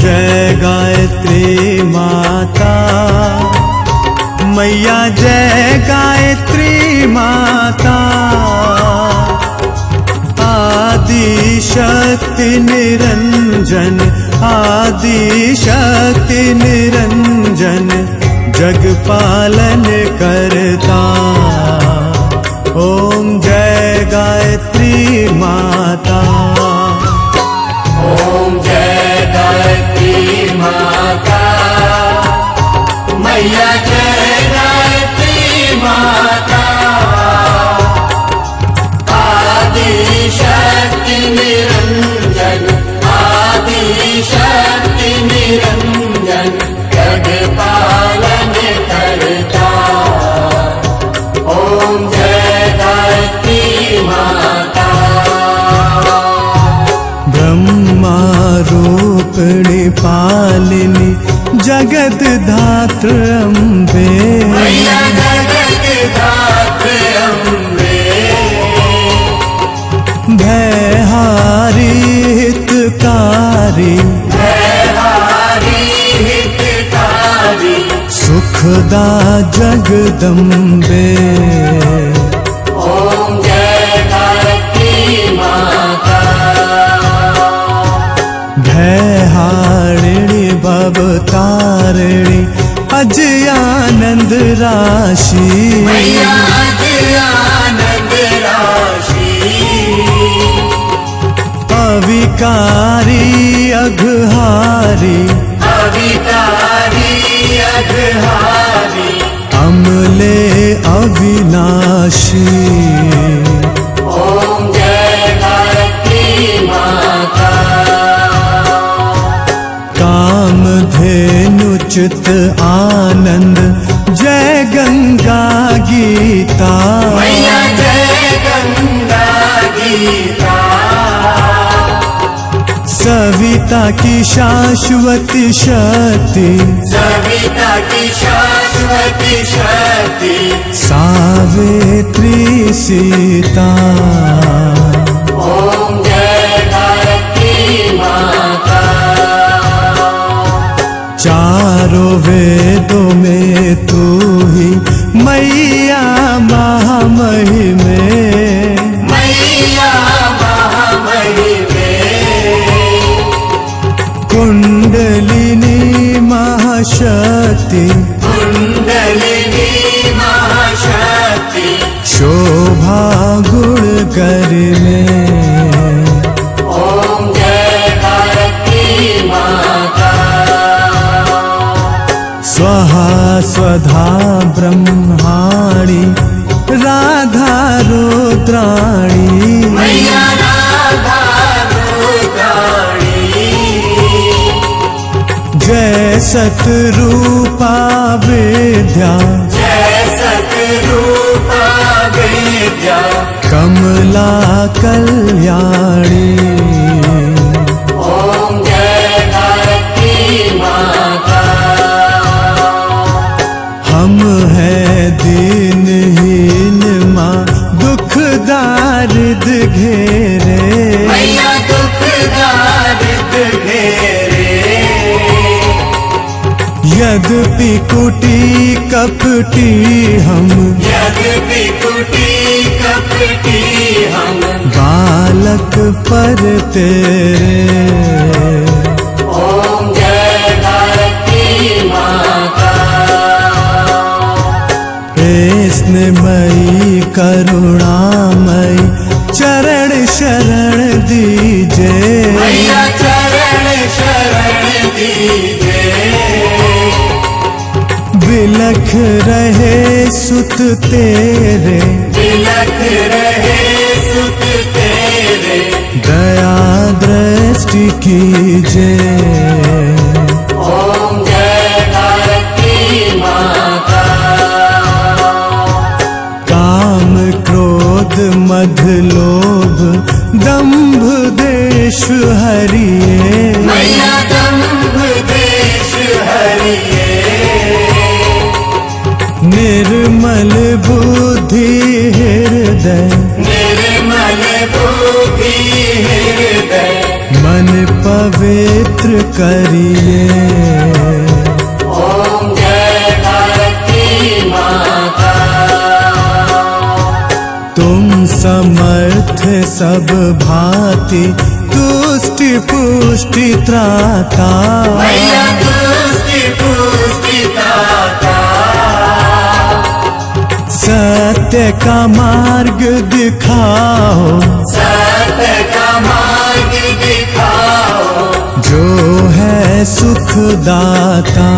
जय गायत्री माता। मैया जय गायत्री माता। आदि शक्ति निरंजन आदि शक्ति निरंजन जग पालन करता जगद धात्रम् भारिकारी सुखदा जगदम्बे। अजयानंद राशि मैया आनंद राशि। अविकारी अघहारी अविकारी अघहारी। अमले अविनाशी। धेनुचित आनंद जय गंगा गीता। मैया जय गंगा गीता। सविता की शाश्वती शक्ति। सविता की शाश्वती शक्ति। सावित्री सीता। मैया महामही स्वहा स्वधा ब्रह्माणि राधा रुद्राणी। मैया राधा रुद्राणी। जय सतरूपा विद्या। जय सतरूपा विद्या। कमला कल्याणी यद्यपि कुटी कपटी हम। यद्यपि कुटी कपटी हम बालक पर तेरे। ॐ जय करुणामयी, चरण शरण दीजे बिलख रहे सुत तेरे। तिलक रहे सुत तेरे। दया दृष्टि कीजे ॐ जय गायत्री माता। काम क्रोध मध लोभ दंभ देश हरिये। निर्मल बुद्धि हृदय। निर्मल बुद्धि हृदय। मन पवित्र करिए। ओम जय भारती माता। तुम समर्थ सब भांति तुष्टि पुष्टि त्राता। मैया सत्य का मार्ग दिखाओ। सत्य का मार्ग दिखाओ जो है सुखदाता।